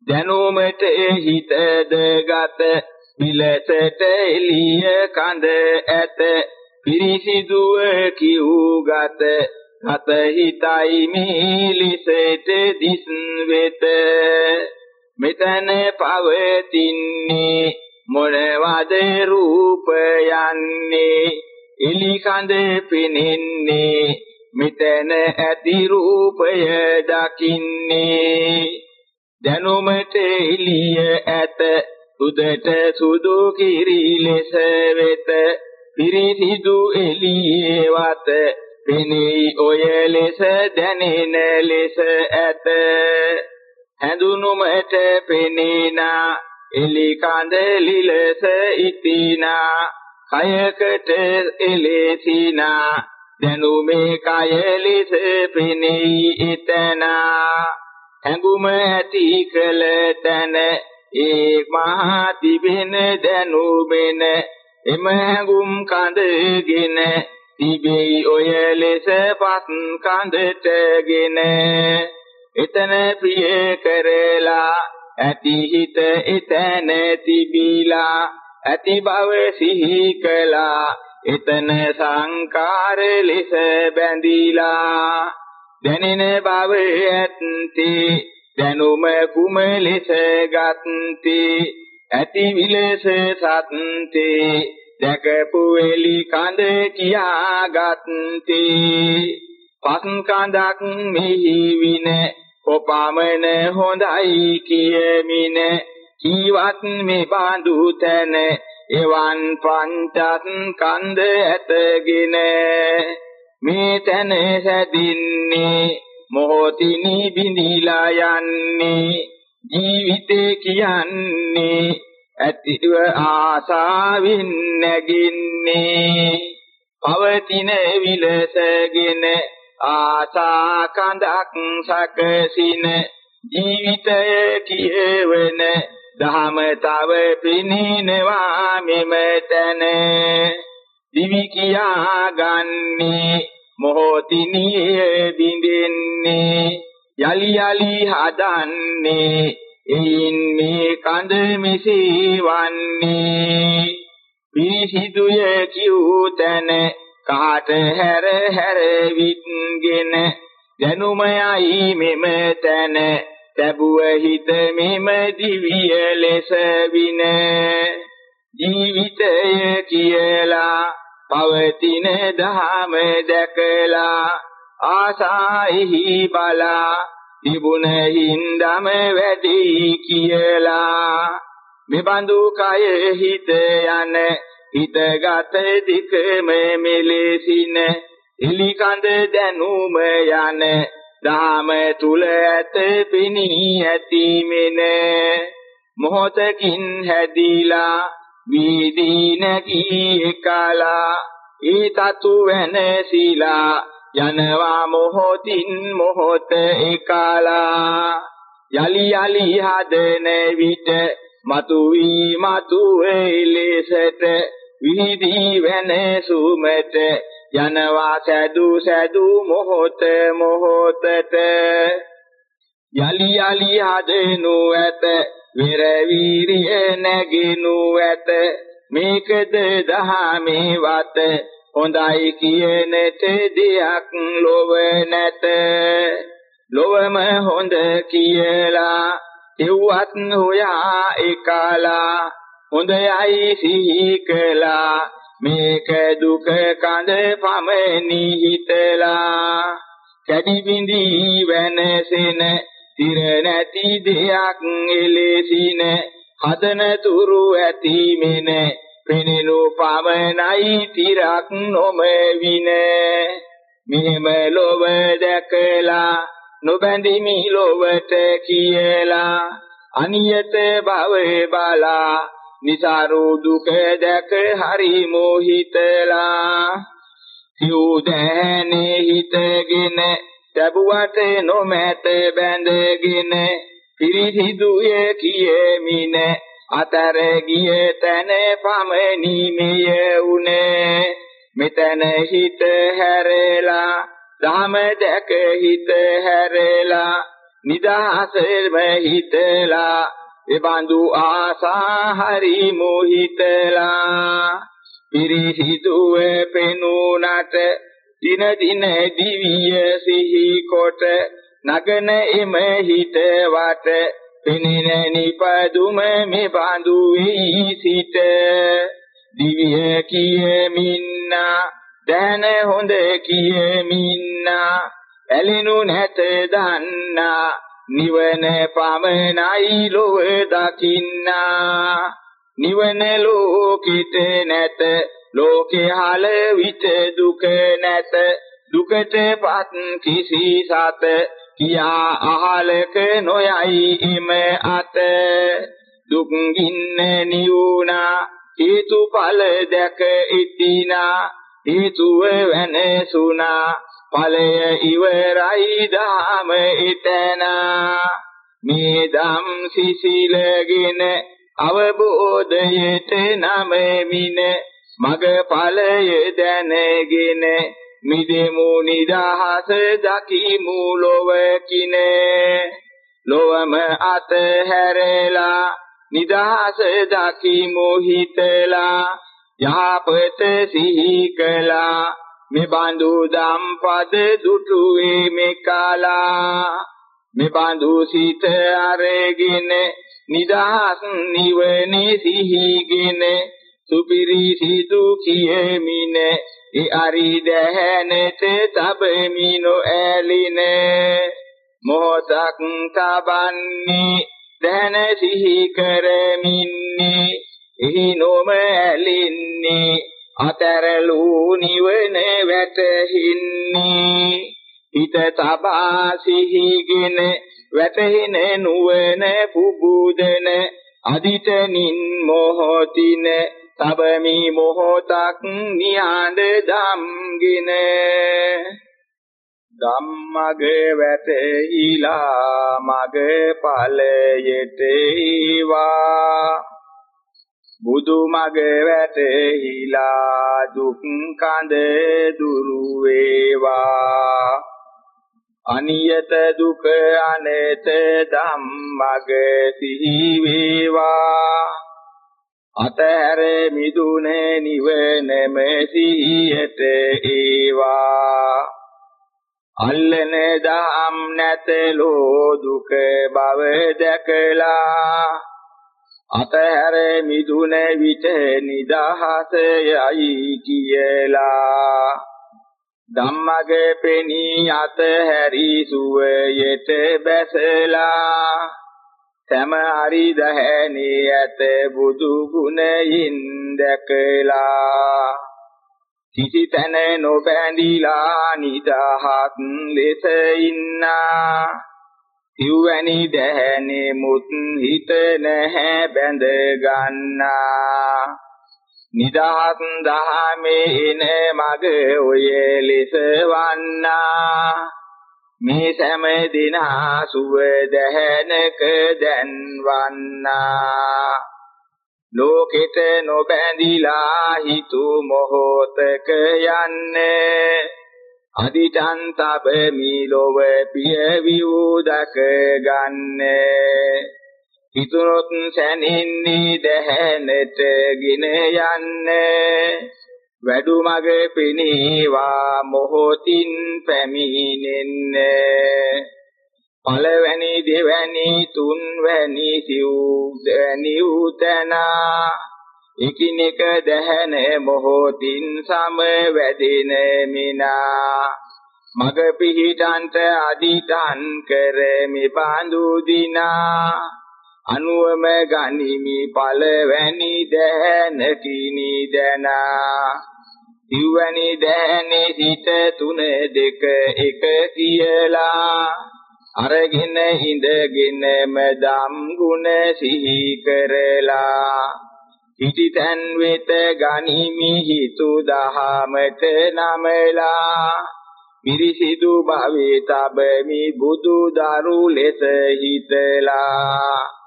S1: දැනුමට හිතද ගත විලසට එළිය කඳ ඇත. පිරිසිදුව කිව් ගත අත හිතයි මිලිසෙට දිස් වෙත. මෙතන පවතින්නේ මොනවද රූපයන්නේ? එලි කඳ පෙනෙන්නේ මෙතන ඇති රූපය දකින්නේ. දැනුමට එළිය ඇත. සුදට සුදු කිරි ලෙස වෙත. පිරිසිදු එළියේ වත. පෙනී ඔය ලෙස දැනෙන ලෙස ඇත. හැඳුනුමට පෙනීනා. එලි කඳ ලිලස ඉතිනා. කයකට එලෙසිනා. දැනුමේ කය ලෙස පෙනෙයි එතන. ඇඟුම ඇති කළ තැන ඒ මහා තිබෙන දැනුමෙන එම ඇඟුම් කඳගෙන තිබෙයි ඔය ලෙස පස් කඳටගෙන. එතන ප්‍රිය කරලා ඇති හිත එතන තිබිලා ඇති බව සිහි කළා. එතන සංකාර ලෙස බැඳිලා. දැනෙන බව ඇත්තේ. දැනුම කුම ලෙස ගත්තේ. ඇති විලස සත්තේ. දැකපු එලි කඳ කියාගත්තේ. පස් කඳක් මෙහි වින කොපමණ හොඳයි කියමින. ජීවත් මේ බඳු තැන එවන් පංචස් කන්ද ඇතගෙන. මේ තැන සැදින්නේ මොහොතිනි බිඳිලා යන්නේ ජීවිතේ කියන්නේ ඇතිව ආසාවින් නැගින්නේ. පවතින විලසගෙන ආසා කඳක් සකසින ජීවිතය කියවන දහම තව පිනිනවා මෙම තන. දිවි කියා ගන්නේ මොහොතිනිය බින්දින්නේ යලි යලි හදන්නේ එයින් මේ කඳ මිසීවන්නේ. පිරිසිදුය කියූ තැන කාට හැර හැර විත්ගෙන දැනුමයයි මෙම තැන ලැබුව හිත මෙම දිවිය ලෙස වින. ජීවිතය කියලා පවතින දහම දැකලා ආසාෙහි බලා තිබුණ හින්දම වැඩි කියලා. මෙබඳු කය හිත යන හිතගත දිකම මෙලෙසින එලිකඳ දැනුම යන දාම තුල ඇත පිනී ඇති මෙන. මොහොතකින් හැදිලා වීදී නැගී කලා ඒ තතු වෙනසිලා යනවා මොහොතින් මොහොත එකලා. යලි යලි හදන විට මතු වී මතු එලෙසට විහිදී වෙනසුමට යනවා සැදු සැදු මොහොත මොහොතට. යලි යලි හදනු ඇත විර වීරිය නැගිනු ඇත. මේකද දහමේ වත. හොඳයි කියනට දෙයක් ලොව නැත. ලොවම හොඳ කියලා එව්වත් හොයා එකලා. හොඳයයි සිහි කළා මේක දුක කඳ පමනි හිතලා. කැඩි බිඳි වෙනසෙන තිර නැති දෙයක් එලෙසින හදන තුරු ඇති මෙන පෙනෙනු පමනයි තිරක් නොම වින මෙහෙම ලොව දැකලා නොබැඳිමි ලොවට කියලා අනියත භවේ බලා නිසාරු දුක දැක හරි මොහිතලා. සිව්දෑනේ හිතගෙන ලැබුවට නොමැත බැඳගෙන පිරිසිදුය කියමින අතර ගිය තැන පමණි මෙය උනේ මෙතන හිත හැරලා ධම දැක හිත හැරලා නිදහසෙම හිතලා එබඳු ආසා හරි මොහිතලා. පිරිසිදුවේ පෙනුනට දින දින දිවිය සිහි කොට නගන එම හිත වට පෙනෙන නිපදුම මේ බඳු වී සිට. දිවිය කියමින්නා දැන හොඳ කියමින්නා ඇලෙනු නැත දන්නා නිවන පමණයි ලොව දකින්නා. නිවන ලෝකිත නැත ලෝකේ හල විත දුක නැත. දුකටපත් කිසි සත. කියා අහලක නොයයි එම අත. දුක් ගින්න නිවුණා. හේතුඵල දැක ඉතිනා. හේතුව වෙනසුනා ඵලය ඉවරයි ධාම ඊතන මේ ධම් සිසිලගෙන අවබෝධයට නමමින මග ඵලය දැනගෙන මිදෙමු නිදහස දකිමු ලොවකින. ලොවම අතහැරලා නිදහස දකිමු හිතලා. යහපත සිහි කළා. මෙබඳු දම්පද දුටුවේ මෙකලා මෙබඳු සිත අරගෙන නිදහස් නිවනේ සිහිගෙන සුපිරි සිදු කියමින ඒ අරි දැහැනට තබමිනෝ ඇලිනේ මොහොතක් තබන්නේ දැන සිහි කරමින්නේ. එහි නොම ඇලින්නේ. අතරලූ නිවන වැටහින්නේ. හිත තබා සිහිගෙන වැටහෙන නුවණ පුබුදන. අදිතනින් මොහොතින තබමි මොහොතක් නිහඬ ධම්ගින ධම්මගේ වැටහිලා මගේ ඵලයට ඊවා බුදු මගේ වැටහිලා දුක් කඳ දුරු වේවා. අනියත දුක අනේත ධම්මගේ සිහි වේවා. අතහැර මිදුනේ නිවනම සිහියට ඒවා. අල්ලන දහම් නැතලෝ දුක බව දැකලා. අතහැර මිදුන විට නිදහස යයි කියලා. ධම්මගේ පෙනී අතහැරි සුවයට බැසලා. තම හරි දහැනේ ඇත බුදු ගුණයින් දැකලා කිසි තැන නොබැඳිලා නිදහත් ලෙස ඉන්නා. සිව්වැනි දැහැනේ මුත් හිත නැහැ බැඳ ගන්නා. නිදහත් දහමේ එන මග ඔය ලෙස වන්නා. මේ සෑම දිනා සුව දැහැනක දැන්වන්නා. ලෝකෙට නොබැඳිලා හිතු මොහොතක යන්නේ. අදිටන් තබමි ලොව පිය විවුදක ගන්නේ හිතුනොත් සැනින්නේ දැහැනට ගින යන්නේ. වැඩු මග පිනීවා මොහොතින් පැමිණෙන්නේ. පළවැනි දෙවැනි තුන්වැනි සිව්වැනි උතනා. එකිනෙක දැහැන මොහොතින් සම වැදින මිනා. මග පිහිටන්ට අදිටන් කරමි බඳු දිනා. අනුවම ගනිමි පළවැනි දැහැන කිනි දනා සිව්වැනි දැහැනේ සිට තුන දෙක එක කියලා. අරගෙන ඉඳගෙන මදම් ගුණ සිහි කරලා. හිතිතන් වෙත ගනිමි හිතු දහමට නමලා. මිරිසිදු භවේ තබමි බුදු දරු ලෙස හිතලා.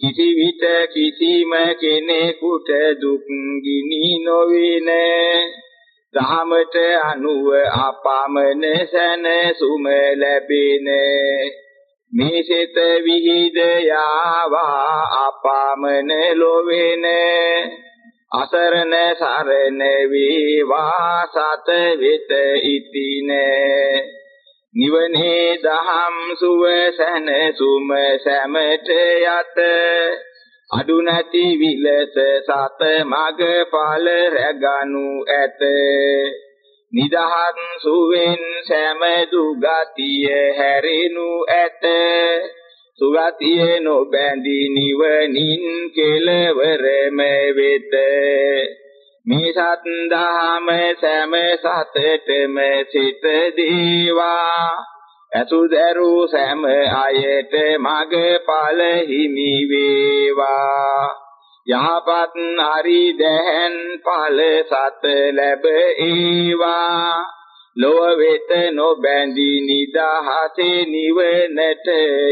S1: කිසි විට කිසිම කෙනෙකුට දුක් ගිනි නොවිනේ. දහමට අනුව අපමණ සැනසුම ලැබිනේ. මේ සිත විහිද යාවා අපමණ ලොවේනේ. අසරණ සරණ වේවා සත වෙත ඉතිනේ. නිවනේ දහම් සුව සැනසුම සැමට යත අඩු නැති විලස සත මග ඵල රැගනු ඇත. නිදහත් සුවෙන් සෑම දුගතිය හැරෙනු ඇත. සුගතිය නොබැඳි නිවනින් කෙලවරම වෙත. මේ සත් දහම සෑම සතටම සිත දීවා. ඇසුදරු සෑම අයට මග ඵල හිමි වේවා. යහපත් හරි දැහන් ඵල සත ලැබ ඒවා ලොව වෙත නොබැඳි නිදහසේ නිවනට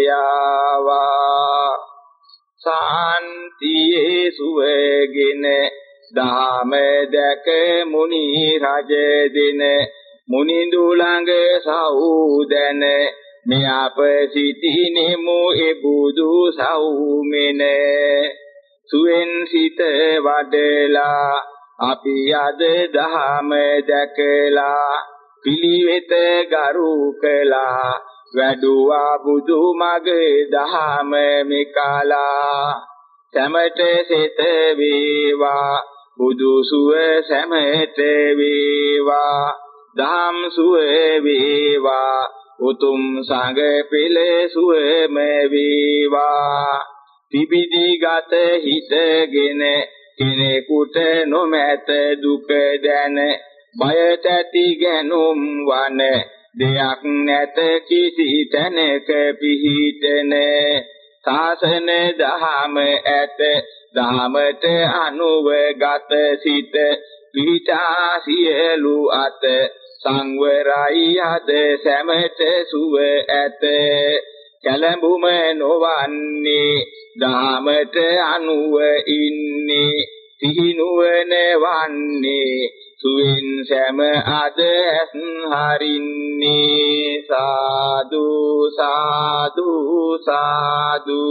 S1: යාවා. සාන්තියේ සුවගෙන දාම දැක මුනි රජ දින මුනිඳු ළඟ සවුදැන මේ අප සිටිනෙමු ඒ බුදු සවුමෙන සුවෙන් සිත වඩලා අපි අද දහම දැකලා පිළිවෙත ගරු කළා. වැඩුවා බුදු මගේ දහම මිකලා. සැමට සිත වේවා බුදු සුව සැමට වේවා දහම් සුව වේවා උතුම් සංඝ පෙළ සුවම වේවා. පිබිදි ගත හිතගෙන කෙනෙකුට නොමැත දුක දැන බයට ඇති ගැනුම් වන දෙයක් නැත කිසි තැනක පිහිටන. සාසන දහම ඇත දහමට අනුව ගත සිට පිහිටා සියලු අත සංවරයි අද සැමට සුව ඇත. කැළඹුම නොවන්නේ දාමට අනුව ඉන්නේ සිහිනුවන වන්නේ සුවෙන් සැම අද ඇස් හරින්නේ. සාදු සාදු සාදු.